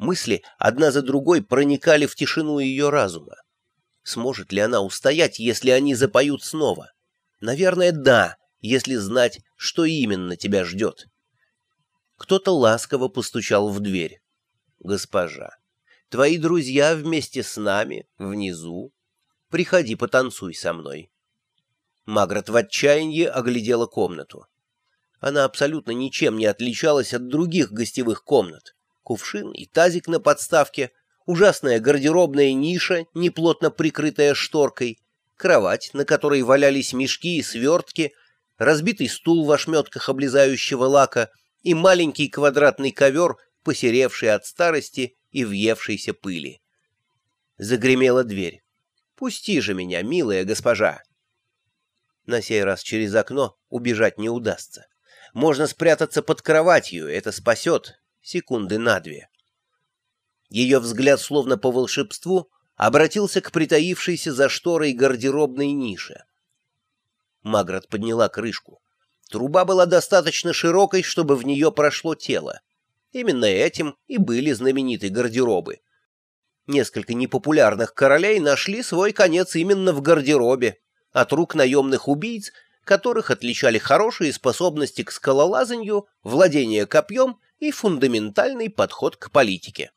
Мысли одна за другой проникали в тишину ее разума. Сможет ли она устоять, если они запоют снова? Наверное, да, если знать, что именно тебя ждет. Кто-то ласково постучал в дверь. «Госпожа, твои друзья вместе с нами, внизу. Приходи, потанцуй со мной». Магрот в отчаянии оглядела комнату. Она абсолютно ничем не отличалась от других гостевых комнат. Кувшин и тазик на подставке, ужасная гардеробная ниша, неплотно прикрытая шторкой, кровать, на которой валялись мешки и свертки, разбитый стул в ошметках облезающего лака и маленький квадратный ковер, посеревший от старости и въевшейся пыли. Загремела дверь. «Пусти же меня, милая госпожа!» На сей раз через окно убежать не удастся. Можно спрятаться под кроватью, это спасет секунды на две. Ее взгляд, словно по волшебству, обратился к притаившейся за шторой гардеробной нише. Маград подняла крышку. Труба была достаточно широкой, чтобы в нее прошло тело. Именно этим и были знамениты гардеробы. Несколько непопулярных королей нашли свой конец именно в гардеробе, от рук наемных убийц, которых отличали хорошие способности к скалолазанию, владение копьем и фундаментальный подход к политике.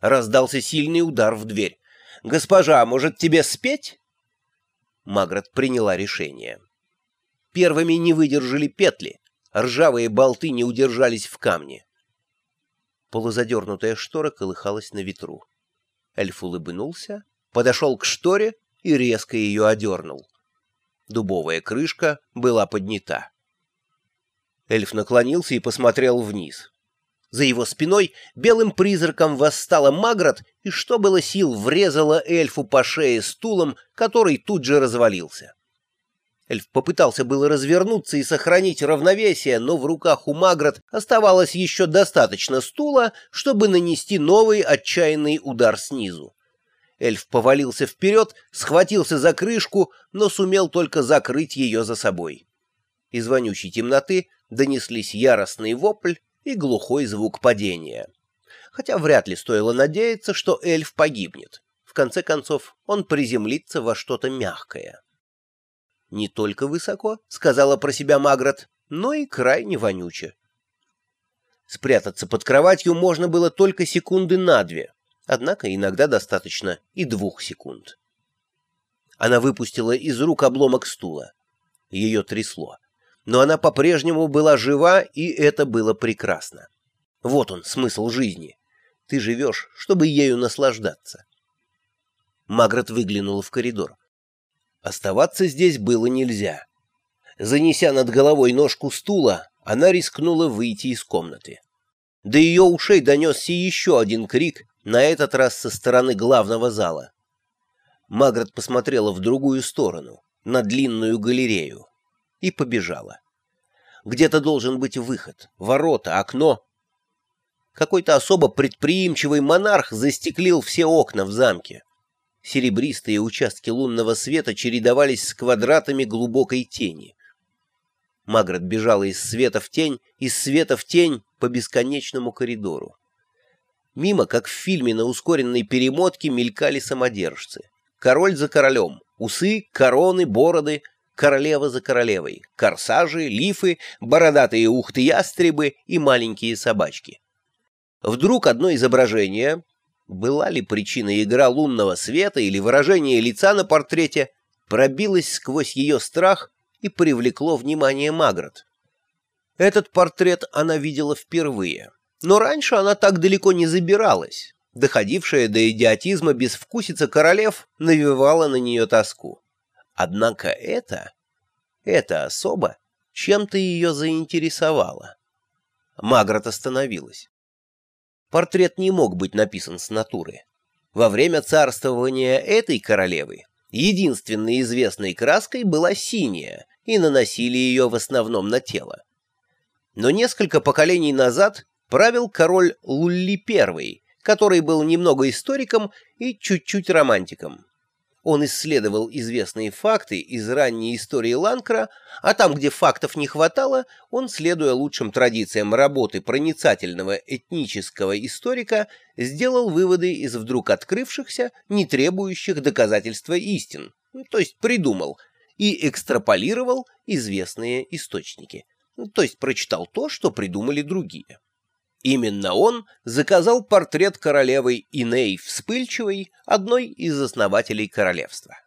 Раздался сильный удар в дверь. «Госпожа, может, тебе спеть?» Маград приняла решение. Первыми не выдержали петли, ржавые болты не удержались в камне. Полузадернутая штора колыхалась на ветру. Эльф улыбнулся, подошел к шторе и резко ее одернул. Дубовая крышка была поднята. Эльф наклонился и посмотрел вниз. За его спиной белым призраком восстала Маград и, что было сил, врезала эльфу по шее стулом, который тут же развалился. Эльф попытался было развернуться и сохранить равновесие, но в руках у Маград оставалось еще достаточно стула, чтобы нанести новый отчаянный удар снизу. Эльф повалился вперед, схватился за крышку, но сумел только закрыть ее за собой. Из вонючей темноты донеслись яростный вопль и глухой звук падения. Хотя вряд ли стоило надеяться, что эльф погибнет. В конце концов, он приземлится во что-то мягкое. «Не только высоко», — сказала про себя Магрот, — «но и крайне вонюче». Спрятаться под кроватью можно было только секунды на две, однако иногда достаточно и двух секунд. Она выпустила из рук обломок стула. Ее трясло но она по-прежнему была жива, и это было прекрасно. Вот он, смысл жизни. Ты живешь, чтобы ею наслаждаться. Магрот выглянула в коридор. Оставаться здесь было нельзя. Занеся над головой ножку стула, она рискнула выйти из комнаты. До ее ушей донесся еще один крик, на этот раз со стороны главного зала. Магрот посмотрела в другую сторону, на длинную галерею и побежала. Где-то должен быть выход, ворота, окно. Какой-то особо предприимчивый монарх застеклил все окна в замке. Серебристые участки лунного света чередовались с квадратами глубокой тени. Маград бежала из света в тень, из света в тень по бесконечному коридору. Мимо, как в фильме на ускоренной перемотке, мелькали самодержцы. Король за королем, усы, короны, бороды, королева за королевой, корсажи, лифы, бородатые ухты-ястребы и маленькие собачки. Вдруг одно изображение, была ли причина игра лунного света или выражение лица на портрете, пробилось сквозь ее страх и привлекло внимание Магрот. Этот портрет она видела впервые, но раньше она так далеко не забиралась. Доходившая до идиотизма безвкусица королев навевала на нее тоску. Однако это, эта особа чем-то ее заинтересовала. Магрот остановилась. Портрет не мог быть написан с натуры. Во время царствования этой королевы единственной известной краской была синяя, и наносили ее в основном на тело. Но несколько поколений назад правил король Лулли I, который был немного историком и чуть-чуть романтиком. Он исследовал известные факты из ранней истории Ланкра, а там, где фактов не хватало, он, следуя лучшим традициям работы проницательного этнического историка, сделал выводы из вдруг открывшихся, не требующих доказательства истин, то есть придумал, и экстраполировал известные источники, то есть прочитал то, что придумали другие. Именно он заказал портрет королевы Иней Вспыльчивой, одной из основателей королевства.